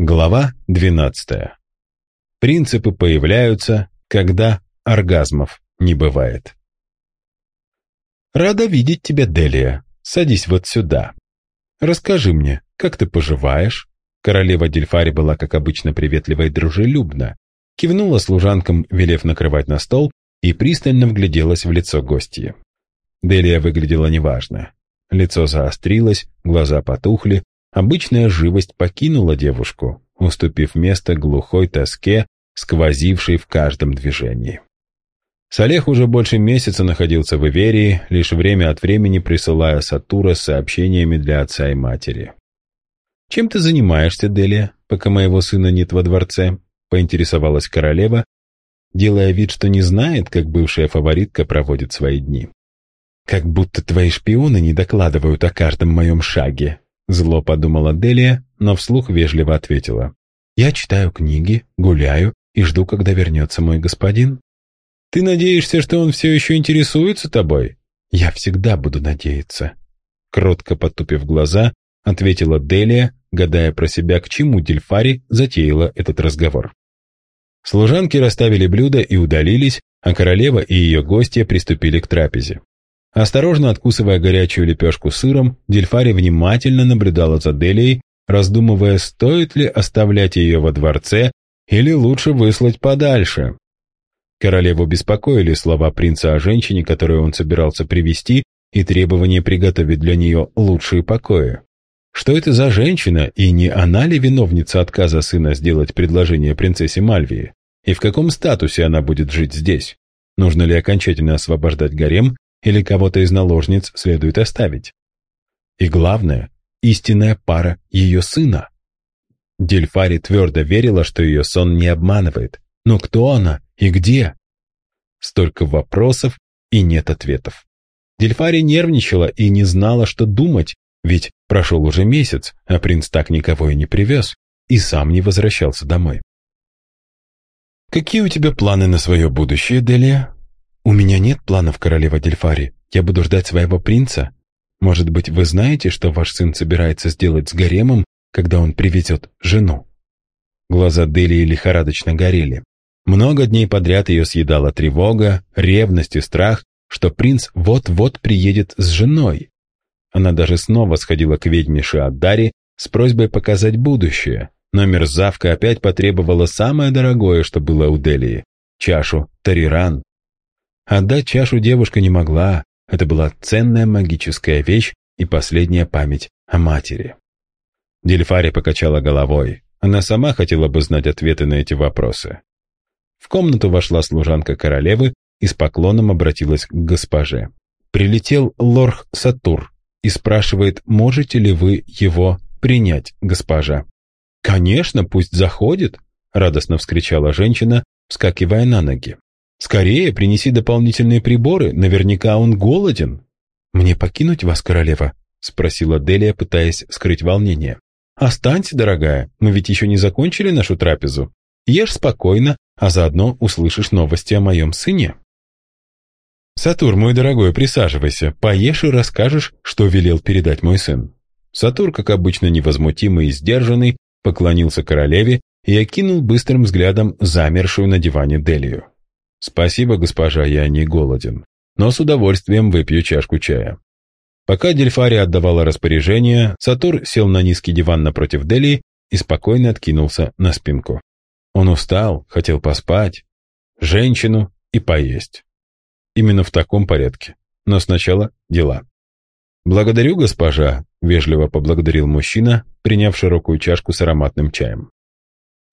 Глава 12. Принципы появляются, когда оргазмов не бывает. «Рада видеть тебя, Делия. Садись вот сюда. Расскажи мне, как ты поживаешь?» Королева Дельфари была, как обычно, приветлива и дружелюбна, кивнула служанкам, велев накрывать на стол, и пристально вгляделась в лицо гостья. Делия выглядела неважно. Лицо заострилось, глаза потухли, Обычная живость покинула девушку, уступив место глухой тоске, сквозившей в каждом движении. Салех уже больше месяца находился в Иверии, лишь время от времени присылая Сатура сообщениями для отца и матери. «Чем ты занимаешься, Делия, пока моего сына нет во дворце?» — поинтересовалась королева, делая вид, что не знает, как бывшая фаворитка проводит свои дни. «Как будто твои шпионы не докладывают о каждом моем шаге», Зло подумала Делия, но вслух вежливо ответила. «Я читаю книги, гуляю и жду, когда вернется мой господин». «Ты надеешься, что он все еще интересуется тобой?» «Я всегда буду надеяться». Кротко потупив глаза, ответила Делия, гадая про себя, к чему Дельфари затеяла этот разговор. Служанки расставили блюда и удалились, а королева и ее гостья приступили к трапезе. Осторожно откусывая горячую лепешку сыром, Дельфари внимательно наблюдала за Делией, раздумывая, стоит ли оставлять ее во дворце или лучше выслать подальше. Королеву беспокоили слова принца о женщине, которую он собирался привести, и требование приготовить для нее лучшие покои. Что это за женщина, и не она ли виновница отказа сына сделать предложение принцессе Мальвии? И в каком статусе она будет жить здесь? Нужно ли окончательно освобождать гарем или кого-то из наложниц следует оставить. И главное, истинная пара ее сына. Дельфари твердо верила, что ее сон не обманывает. Но кто она и где? Столько вопросов и нет ответов. Дельфари нервничала и не знала, что думать, ведь прошел уже месяц, а принц так никого и не привез, и сам не возвращался домой. «Какие у тебя планы на свое будущее, Делия?» «У меня нет планов, королева Дельфари. Я буду ждать своего принца. Может быть, вы знаете, что ваш сын собирается сделать с гаремом, когда он привезет жену?» Глаза Делии лихорадочно горели. Много дней подряд ее съедала тревога, ревность и страх, что принц вот-вот приедет с женой. Она даже снова сходила к ведьме Шиаддари с просьбой показать будущее, но мерзавка опять потребовала самое дорогое, что было у Делии — чашу Тариран. Отдать чашу девушка не могла, это была ценная магическая вещь и последняя память о матери. Дельфари покачала головой. Она сама хотела бы знать ответы на эти вопросы. В комнату вошла служанка королевы и с поклоном обратилась к госпоже. Прилетел лорх Сатур и спрашивает, можете ли вы его принять, госпожа. «Конечно, пусть заходит!» — радостно вскричала женщина, вскакивая на ноги. Скорее принеси дополнительные приборы, наверняка он голоден. Мне покинуть вас, королева? Спросила Делия, пытаясь скрыть волнение. Останься, дорогая, мы ведь еще не закончили нашу трапезу. Ешь спокойно, а заодно услышишь новости о моем сыне. Сатур, мой дорогой, присаживайся, поешь и расскажешь, что велел передать мой сын. Сатур, как обычно невозмутимый и сдержанный, поклонился королеве и окинул быстрым взглядом замершую на диване Делию. «Спасибо, госпожа, я не голоден, но с удовольствием выпью чашку чая». Пока Дельфари отдавала распоряжение, Сатур сел на низкий диван напротив Дели и спокойно откинулся на спинку. Он устал, хотел поспать, женщину и поесть. Именно в таком порядке. Но сначала дела. «Благодарю, госпожа», — вежливо поблагодарил мужчина, приняв широкую чашку с ароматным чаем.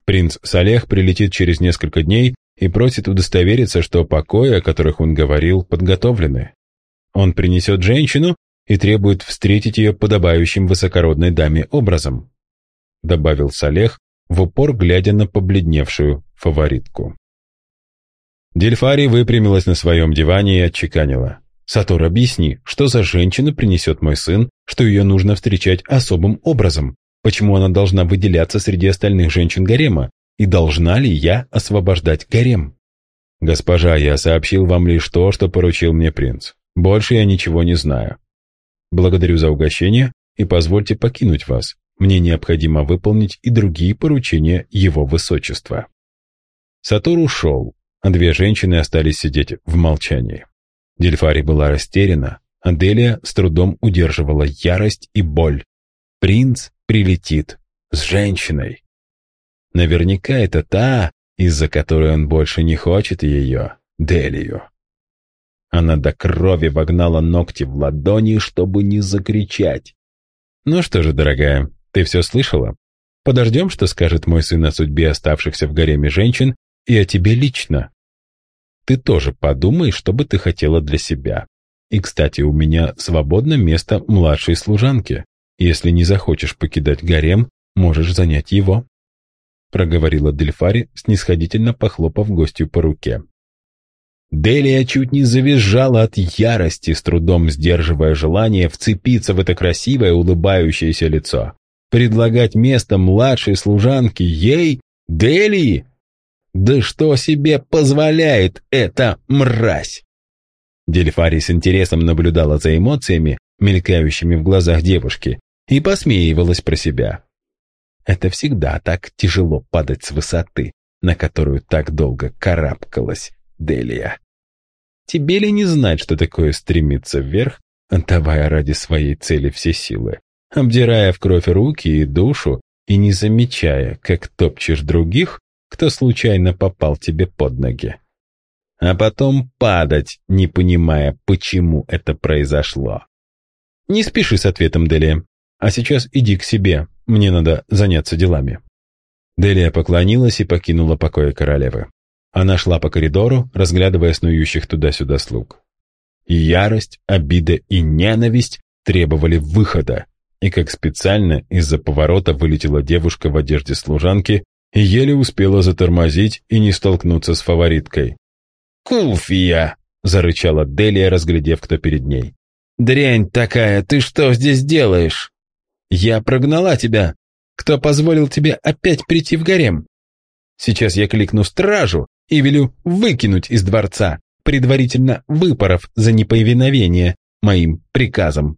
Принц Салех прилетит через несколько дней и просит удостовериться, что покои, о которых он говорил, подготовлены. Он принесет женщину и требует встретить ее подобающим высокородной даме образом, добавил Салех, в упор глядя на побледневшую фаворитку. Дельфари выпрямилась на своем диване и отчеканила. «Сатор, объясни, что за женщина принесет мой сын, что ее нужно встречать особым образом? Почему она должна выделяться среди остальных женщин гарема? И должна ли я освобождать гарем? Госпожа, я сообщил вам лишь то, что поручил мне принц. Больше я ничего не знаю. Благодарю за угощение и позвольте покинуть вас. Мне необходимо выполнить и другие поручения его высочества». Сатур ушел, а две женщины остались сидеть в молчании. Дельфари была растеряна, а Делия с трудом удерживала ярость и боль. Принц прилетит с женщиной. Наверняка это та, из-за которой он больше не хочет ее, Делию. Она до крови вогнала ногти в ладони, чтобы не закричать. «Ну что же, дорогая, ты все слышала? Подождем, что скажет мой сын о судьбе оставшихся в гареме женщин и о тебе лично. Ты тоже подумай, что бы ты хотела для себя. И, кстати, у меня свободно место младшей служанки. Если не захочешь покидать гарем, можешь занять его», — проговорила Дельфари, снисходительно похлопав гостью по руке. Делия чуть не завизжала от ярости, с трудом сдерживая желание вцепиться в это красивое улыбающееся лицо. Предлагать место младшей служанки ей, Делии? Да что себе позволяет эта мразь? Дельфари с интересом наблюдала за эмоциями, мелькающими в глазах девушки, и посмеивалась про себя. Это всегда так тяжело падать с высоты, на которую так долго карабкалась Делия. Тебе ли не знать, что такое стремиться вверх, отдавая ради своей цели все силы, обдирая в кровь руки и душу и не замечая, как топчешь других, кто случайно попал тебе под ноги? А потом падать, не понимая, почему это произошло. Не спеши с ответом, Делия. А сейчас иди к себе, мне надо заняться делами». Делия поклонилась и покинула покои королевы. Она шла по коридору, разглядывая снующих туда-сюда слуг. Ярость, обида и ненависть требовали выхода, и как специально из-за поворота вылетела девушка в одежде служанки и еле успела затормозить и не столкнуться с фавориткой. «Куфия!» — зарычала Делия, разглядев, кто перед ней. «Дрянь такая, ты что здесь делаешь?» Я прогнала тебя. Кто позволил тебе опять прийти в гарем? Сейчас я кликну стражу и велю выкинуть из дворца, предварительно выпоров за неповиновение моим приказам.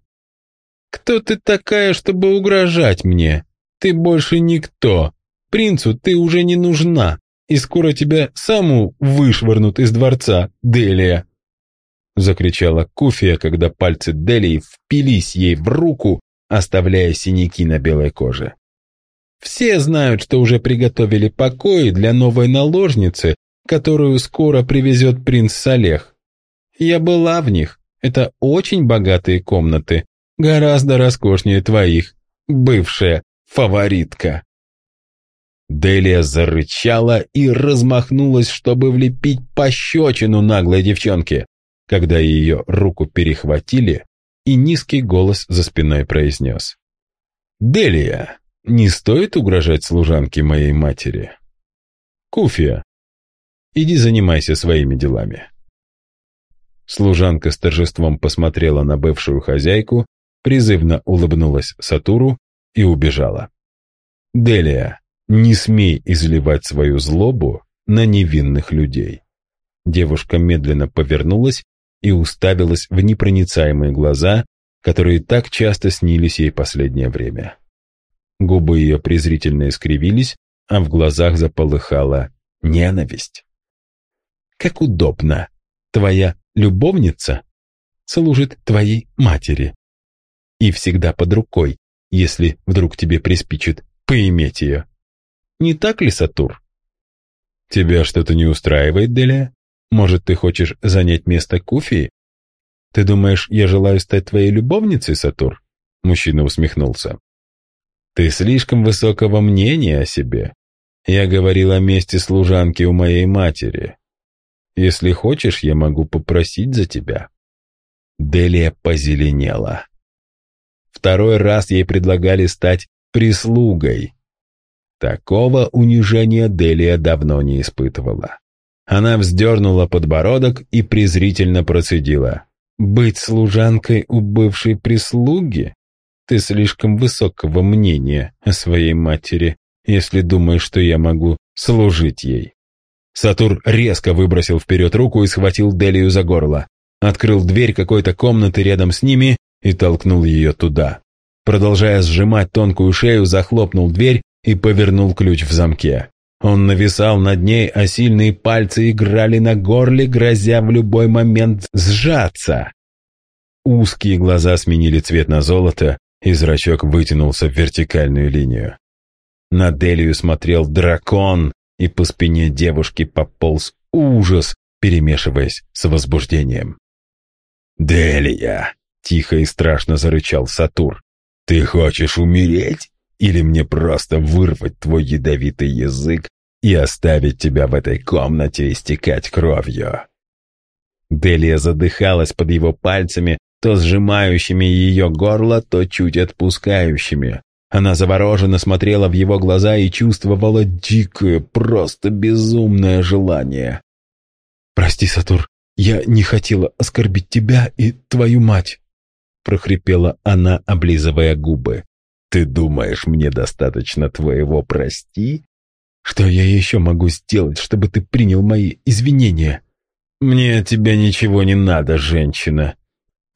Кто ты такая, чтобы угрожать мне? Ты больше никто. Принцу ты уже не нужна, и скоро тебя саму вышвырнут из дворца, Делия. Закричала Куфия, когда пальцы Делии впились ей в руку оставляя синяки на белой коже. Все знают, что уже приготовили покои для новой наложницы, которую скоро привезет принц Салех. Я была в них. Это очень богатые комнаты, гораздо роскошнее твоих, бывшая фаворитка. Делия зарычала и размахнулась, чтобы влепить пощечину наглой девчонке. Когда ее руку перехватили, и низкий голос за спиной произнес. «Делия, не стоит угрожать служанке моей матери. Куфия, иди занимайся своими делами». Служанка с торжеством посмотрела на бывшую хозяйку, призывно улыбнулась Сатуру и убежала. «Делия, не смей изливать свою злобу на невинных людей». Девушка медленно повернулась и уставилась в непроницаемые глаза, которые так часто снились ей последнее время. Губы ее презрительно искривились, а в глазах заполыхала ненависть. «Как удобно! Твоя любовница служит твоей матери. И всегда под рукой, если вдруг тебе приспичит поиметь ее. Не так ли, Сатур?» «Тебя что-то не устраивает, Делия?» Может, ты хочешь занять место Куфии? Ты думаешь, я желаю стать твоей любовницей, Сатур? Мужчина усмехнулся. Ты слишком высокого мнения о себе. Я говорил о месте служанки у моей матери. Если хочешь, я могу попросить за тебя. Делия позеленела. Второй раз ей предлагали стать прислугой. Такого унижения Делия давно не испытывала. Она вздернула подбородок и презрительно процедила. «Быть служанкой у бывшей прислуги? Ты слишком высокого мнения о своей матери, если думаешь, что я могу служить ей». Сатур резко выбросил вперед руку и схватил Делию за горло. Открыл дверь какой-то комнаты рядом с ними и толкнул ее туда. продолжая сжимать тонкую шею, захлопнул дверь и повернул ключ в замке. Он нависал над ней, а сильные пальцы играли на горле, грозя в любой момент сжаться. Узкие глаза сменили цвет на золото, и зрачок вытянулся в вертикальную линию. На Делию смотрел дракон, и по спине девушки пополз ужас, перемешиваясь с возбуждением. «Делия!» — тихо и страшно зарычал Сатур. «Ты хочешь умереть? Или мне просто вырвать твой ядовитый язык и оставить тебя в этой комнате истекать кровью?» Делия задыхалась под его пальцами, то сжимающими ее горло, то чуть отпускающими. Она завороженно смотрела в его глаза и чувствовала дикое, просто безумное желание. «Прости, Сатур, я не хотела оскорбить тебя и твою мать», прохрипела она, облизывая губы. «Ты думаешь, мне достаточно твоего «прости»?» «Что я еще могу сделать, чтобы ты принял мои извинения?» «Мне от тебя ничего не надо, женщина»,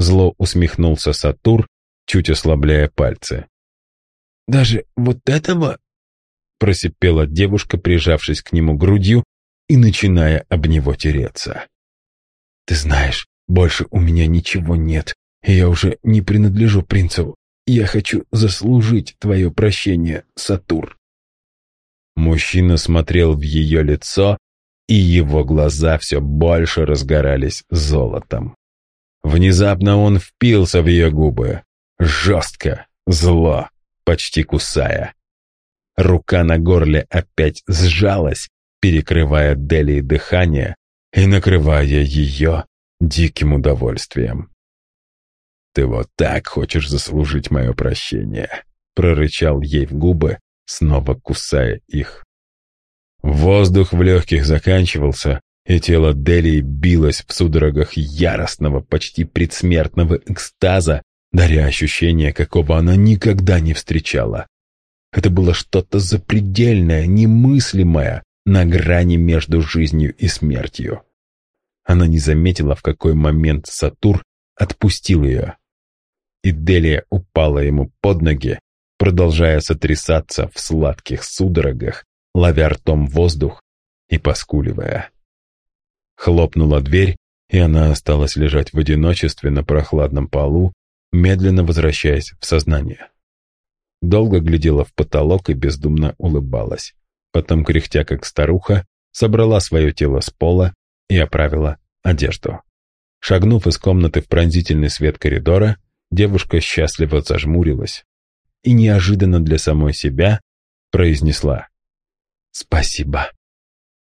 Зло усмехнулся Сатур, чуть ослабляя пальцы. «Даже вот этого?» Просипела девушка, прижавшись к нему грудью и начиная об него тереться. «Ты знаешь, больше у меня ничего нет, и я уже не принадлежу принцу. Я хочу заслужить твое прощение, Сатур». Мужчина смотрел в ее лицо, и его глаза все больше разгорались золотом. Внезапно он впился в ее губы. Жестко, зло, почти кусая. Рука на горле опять сжалась, перекрывая Дели дыхание и накрывая ее диким удовольствием. «Ты вот так хочешь заслужить мое прощение», — прорычал ей в губы, снова кусая их. Воздух в легких заканчивался, и тело Делии билось в судорогах яростного, почти предсмертного экстаза, даря ощущение, какого она никогда не встречала. Это было что-то запредельное, немыслимое, на грани между жизнью и смертью. Она не заметила, в какой момент Сатур отпустил ее. И Делия упала ему под ноги, продолжая сотрясаться в сладких судорогах, ловя ртом воздух и поскуливая. Хлопнула дверь, и она осталась лежать в одиночестве на прохладном полу, медленно возвращаясь в сознание. Долго глядела в потолок и бездумно улыбалась. Потом, кряхтя как старуха, собрала свое тело с пола и оправила одежду. Шагнув из комнаты в пронзительный свет коридора, девушка счастливо зажмурилась и неожиданно для самой себя произнесла «Спасибо».